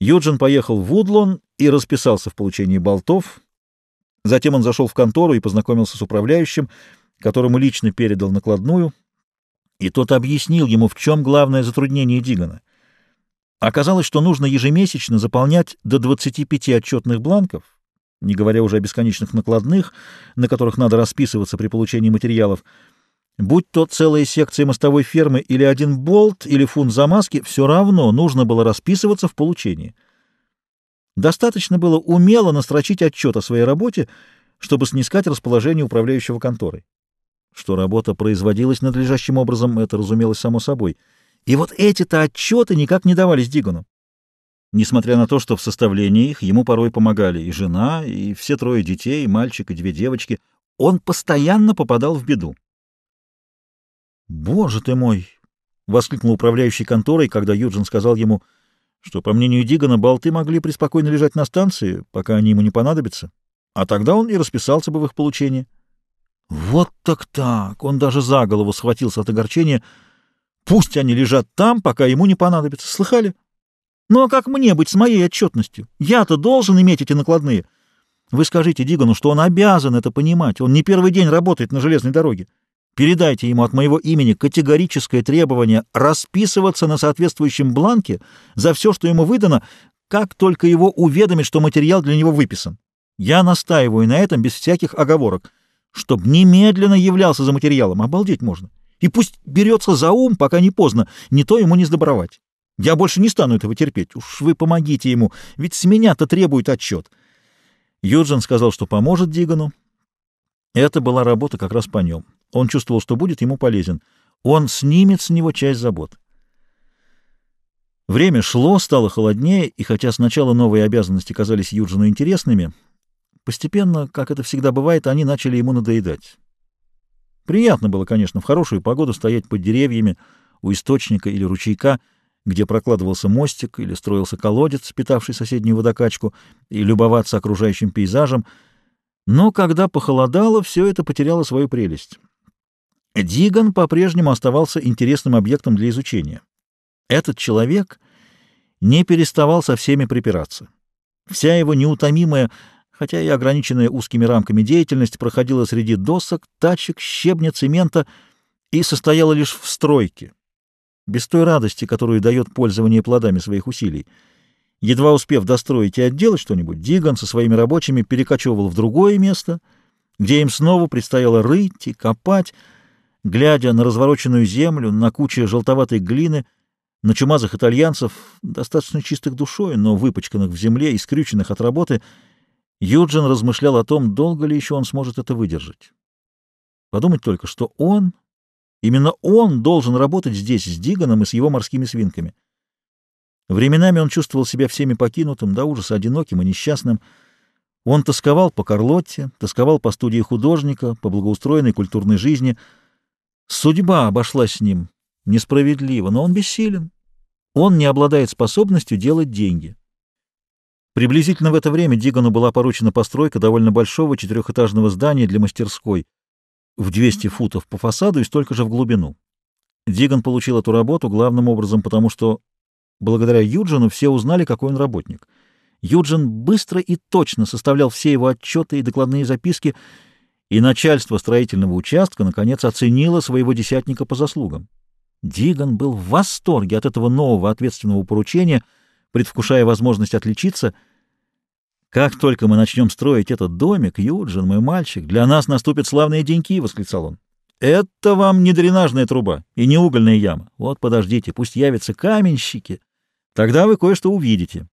Юджин поехал в Вудлон и расписался в получении болтов. Затем он зашел в контору и познакомился с управляющим, которому лично передал накладную, и тот объяснил ему, в чем главное затруднение Дигана. Оказалось, что нужно ежемесячно заполнять до 25 отчетных бланков, не говоря уже о бесконечных накладных, на которых надо расписываться при получении материалов. Будь то целая секция мостовой фермы или один болт или фунт замазки, все равно нужно было расписываться в получении. Достаточно было умело настрочить отчет о своей работе, чтобы снискать расположение управляющего конторой. Что работа производилась надлежащим образом, это разумелось само собой. И вот эти-то отчеты никак не давались Дигану. Несмотря на то, что в составлении их ему порой помогали и жена, и все трое детей, и мальчик, и две девочки, он постоянно попадал в беду. «Боже ты мой!» — воскликнул управляющий конторой, когда Юджин сказал ему, что, по мнению Дигана, болты могли преспокойно лежать на станции, пока они ему не понадобятся, а тогда он и расписался бы в их получении. Вот так так! Он даже за голову схватился от огорчения. Пусть они лежат там, пока ему не понадобится. Слыхали? Ну а как мне быть с моей отчетностью? Я-то должен иметь эти накладные. Вы скажите Дигану, что он обязан это понимать. Он не первый день работает на железной дороге. Передайте ему от моего имени категорическое требование расписываться на соответствующем бланке за все, что ему выдано, как только его уведомит, что материал для него выписан. Я настаиваю на этом без всяких оговорок, чтобы немедленно являлся за материалом. Обалдеть можно. И пусть берется за ум, пока не поздно, не то ему не сдобровать. Я больше не стану этого терпеть. Уж вы помогите ему, ведь с меня-то требует отчет. Юджин сказал, что поможет Дигану. Это была работа как раз по нем. Он чувствовал, что будет ему полезен. Он снимет с него часть забот. Время шло, стало холоднее, и хотя сначала новые обязанности казались Юджину интересными, постепенно, как это всегда бывает, они начали ему надоедать. Приятно было, конечно, в хорошую погоду стоять под деревьями у источника или ручейка, где прокладывался мостик или строился колодец, питавший соседнюю водокачку, и любоваться окружающим пейзажем. Но когда похолодало, все это потеряло свою прелесть. Диган по-прежнему оставался интересным объектом для изучения. Этот человек не переставал со всеми припираться. Вся его неутомимая, хотя и ограниченная узкими рамками деятельность проходила среди досок, тачек, щебня, цемента и состояла лишь в стройке, без той радости, которую дает пользование плодами своих усилий. Едва успев достроить и отделать что-нибудь, Диган со своими рабочими перекочевывал в другое место, где им снова предстояло рыть и копать, глядя на развороченную землю, на кучу желтоватой глины, на чумазых итальянцев, достаточно чистых душой, но выпачканных в земле и скрюченных от работы, Юджин размышлял о том, долго ли еще он сможет это выдержать. Подумать только, что он, именно он должен работать здесь с Диганом и с его морскими свинками. Временами он чувствовал себя всеми покинутым, до ужаса одиноким и несчастным. Он тосковал по Карлотте, тосковал по студии художника, по благоустроенной культурной жизни — Судьба обошлась с ним несправедливо, но он бессилен. Он не обладает способностью делать деньги. Приблизительно в это время Дигану была поручена постройка довольно большого четырехэтажного здания для мастерской в 200 футов по фасаду и столько же в глубину. Диган получил эту работу главным образом потому, что благодаря Юджину все узнали, какой он работник. Юджин быстро и точно составлял все его отчеты и докладные записки, и начальство строительного участка, наконец, оценило своего десятника по заслугам. Диган был в восторге от этого нового ответственного поручения, предвкушая возможность отличиться. «Как только мы начнем строить этот домик, Юджин, мой мальчик, для нас наступят славные деньки!» — восклицал он. «Это вам не дренажная труба и не угольная яма. Вот подождите, пусть явятся каменщики. Тогда вы кое-что увидите».